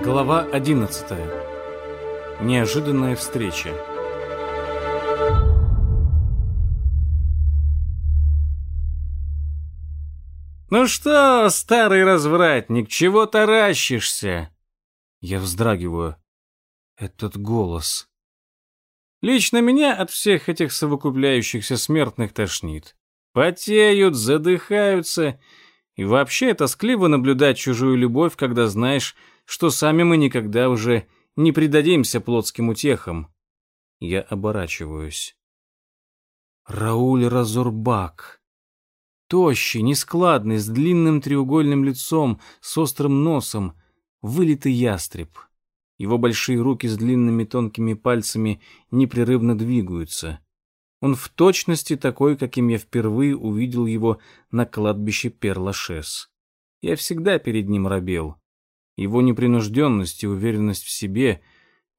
Глава 11. Неожиданная встреча. «Ну что, старый развратник, чего таращишься?» Я вздрагиваю. Этот голос. Лично меня от всех этих совокупляющихся смертных тошнит. Потеют, задыхаются. И вообще тоскливо наблюдать чужую любовь, когда знаешь, что сами мы никогда уже не предадимся плотским утехам. Я оборачиваюсь. Рауль Разорбак. Тощий, нескладный, с длинным треугольным лицом, с острым носом, вылитый ястреб. Его большие руки с длинными тонкими пальцами непрерывно двигаются. Он в точности такой, каким я впервые увидел его на кладбище Перлашес. Я всегда перед ним робел. Его непринужденность и уверенность в себе,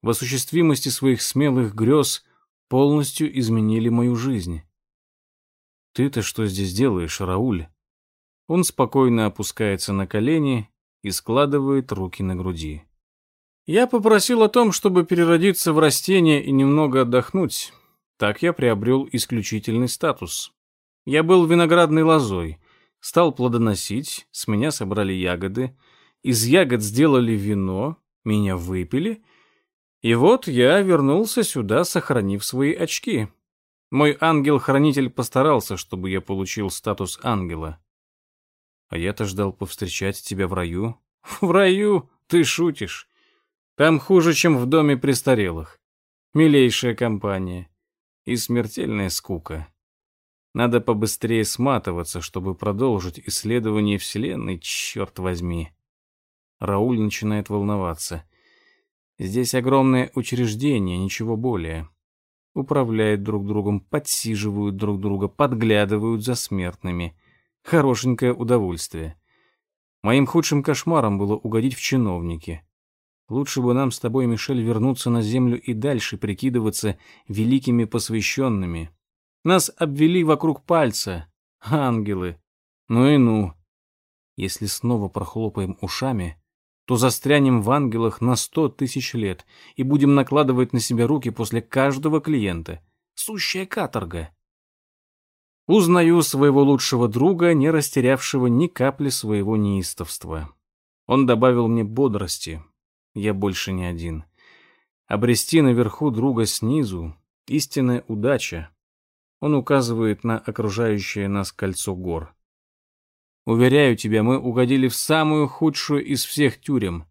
в осуществимости своих смелых грез полностью изменили мою жизнь. «Ты-то что здесь делаешь, Рауль?» Он спокойно опускается на колени и складывает руки на груди. «Я попросил о том, чтобы переродиться в растение и немного отдохнуть. Так я приобрел исключительный статус. Я был виноградной лозой, стал плодоносить, с меня собрали ягоды, из ягод сделали вино, меня выпили, и вот я вернулся сюда, сохранив свои очки». Мой ангел-хранитель постарался, чтобы я получил статус ангела. А я-то ждал повстречать тебя в раю. В раю? Ты шутишь. Там хуже, чем в доме престарелых. Милейшая компания. И смертельная скука. Надо побыстрее сматываться, чтобы продолжить исследование Вселенной, черт возьми. Рауль начинает волноваться. Здесь огромное учреждение, ничего более управляют друг другом, подсиживают друг друга, подглядывают за смертными. Хорошенькое удовольствие. Моим худшим кошмаром было угодить в чиновники. Лучше бы нам с тобой, Мишель, вернуться на землю и дальше прикидываться великими посвященными. Нас обвели вокруг пальца. Ангелы. Ну и ну. Если снова прохлопаем ушами, то застрянем в ангелах на сто тысяч лет и будем накладывать на себя руки после каждого клиента. Сущая каторга. Узнаю своего лучшего друга, не растерявшего ни капли своего неистовства. Он добавил мне бодрости. Я больше не один. Обрести наверху друга снизу — истинная удача. Он указывает на окружающее нас кольцо гор. Уверяю тебя, мы угодили в самую худшую из всех тюрем.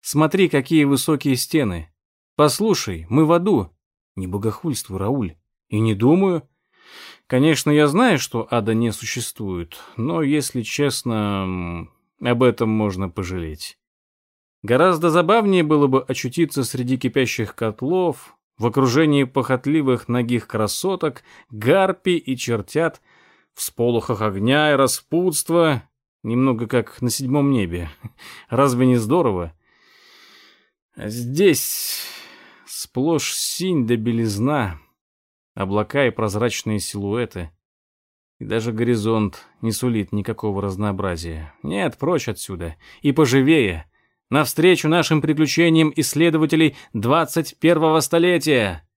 Смотри, какие высокие стены. Послушай, мы в аду. Не богохульствуй, Рауль. И не думаю. Конечно, я знаю, что ада не существует, но, если честно, об этом можно пожалеть. Гораздо забавнее было бы очутиться среди кипящих котлов, в окружении похотливых ногих красоток, гарпий и чертят — в сполохах огня и распутства, немного как на седьмом небе. Разве не здорово? А здесь сплошь синь да белизна, облака и прозрачные силуэты. И даже горизонт не сулит никакого разнообразия. Нет, прочь отсюда. И поживее. Навстречу нашим приключениям исследователей 21-го столетия.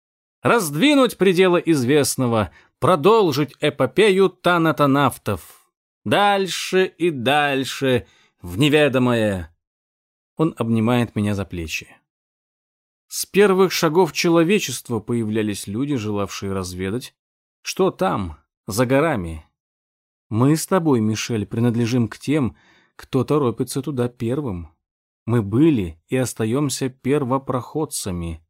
Раздвинуть пределы известного, продолжить эпопею танатонавтов. Дальше и дальше, в неведомое. Он обнимает меня за плечи. С первых шагов человечества появлялись люди, желавшие разведать, что там, за горами. Мы с тобой, Мишель, принадлежим к тем, кто торопится туда первым. Мы были и остаемся первопроходцами.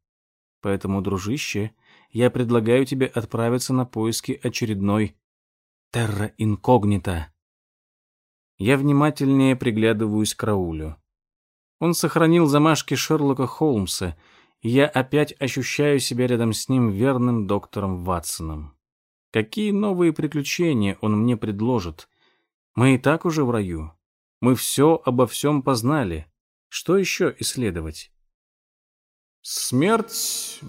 Поэтому, дружище, я предлагаю тебе отправиться на поиски очередной терра инкогнита. Я внимательнее приглядываюсь к Раулю. Он сохранил замашки Шерлока Холмса, и я опять ощущаю себя рядом с ним верным доктором Ватсоном. Какие новые приключения он мне предложит? Мы и так уже в раю. Мы все обо всем познали. Что еще исследовать? Смерть...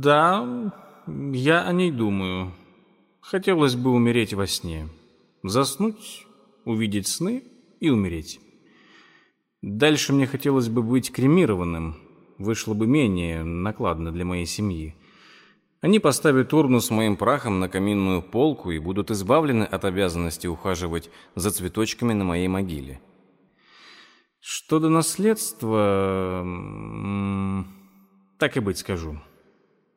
Да, я о ней думаю. Хотелось бы умереть во сне. Заснуть, увидеть сны и умереть. Дальше мне хотелось бы быть кремированным. Вышло бы менее накладно для моей семьи. Они поставят урну с моим прахом на каминную полку и будут избавлены от обязанности ухаживать за цветочками на моей могиле. Что до наследства... Так и быть скажу.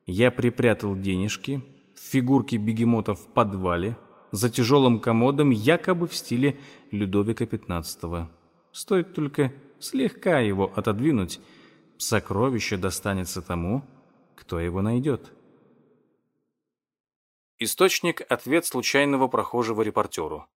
Я припрятал денежки в фигурке бегемота в подвале за тяжелым комодом якобы в стиле Людовика XV. Стоит только слегка его отодвинуть, сокровище достанется тому, кто его найдет. Источник – ответ случайного прохожего репортеру.